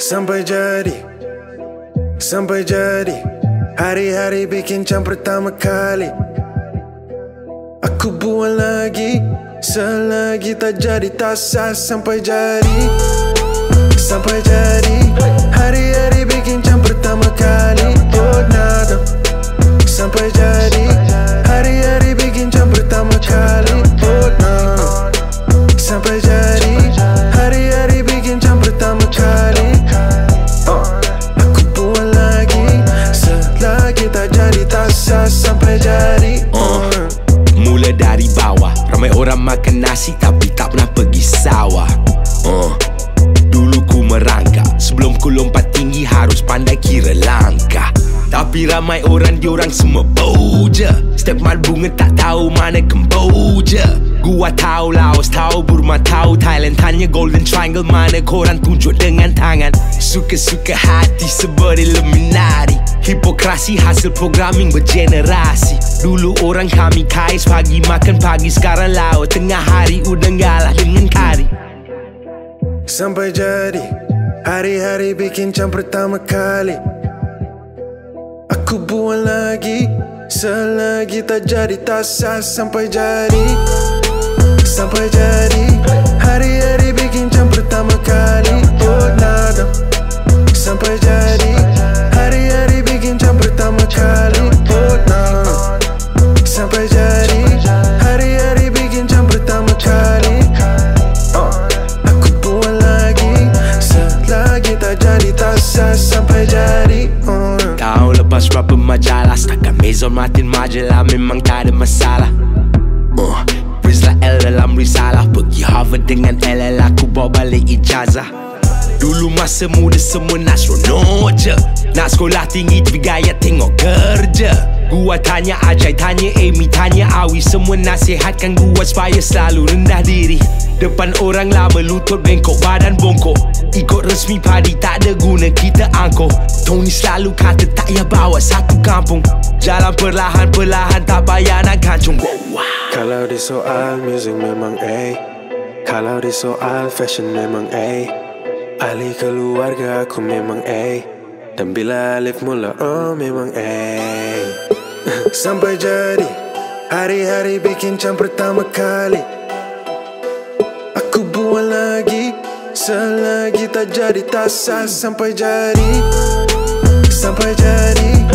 Sampai jadi. Sampai jadi. Hari-hari bikin jam pertama kali. Aku buat lagi. Selagi tak jadi tak sah Sampai jadi. Sampai jadi. Hari-hari bikin jam pertama makan nasi tapi tak pernah pergi sawah. Uh, Dulu ku merangkak Sebelum ku lompat tinggi harus pandai kira langkah. Tapi ramai orang diorang semua bau je Step mal bunga tak tahu mana Kemboja. Gua tahu Laos tahu Burma tahu Thailand. Tanya Golden Triangle mana korang tunjuk dengan tangan. Suka-suka hati sebab Illuminati Hipokrasi hasil programming bergenerasi. Dulu orang kami kais pagi makan pagi Sekarang laut. Tengah hari udang galah dengan kari. Sampai jadi Hari-hari bikin jam pertama kali. Aku buat lagi Selagi tak jadi tak sah. Sampai jadi Sampai jadi Hari-hari Martin majalah Memang tak ada masalah. Uh, Rizla L dalam risalah Pergi Harvard dengan LL Aku bawa balik ijazah. Dulu masa muda semua nak seronok je. Nak sekolah tinggi tapi gaya tengok kerja. Gua tanya Ajay, tanya Amy, tanya Awi Semua nasihatkan gua supaya selalu rendah diri. Depan orang lama lutut bengkok badan bongkok. Ikut resmi padi tak ada guna kita angkuh. Tony selalu kata tak payah bawa satu kampung Jalan perlahan-perlahan tak payah nak kancung wow, wow. Kalau di soal music memang A Kalau di soal fashion memang A Ahli keluarga aku memang A Dan bila Alif mula oh memang A Sampai jadi Hari-hari bikin jam pertama kali. Aku buat lagi Selagi tak jadi tak sah. Sampai jadi Sampai jadi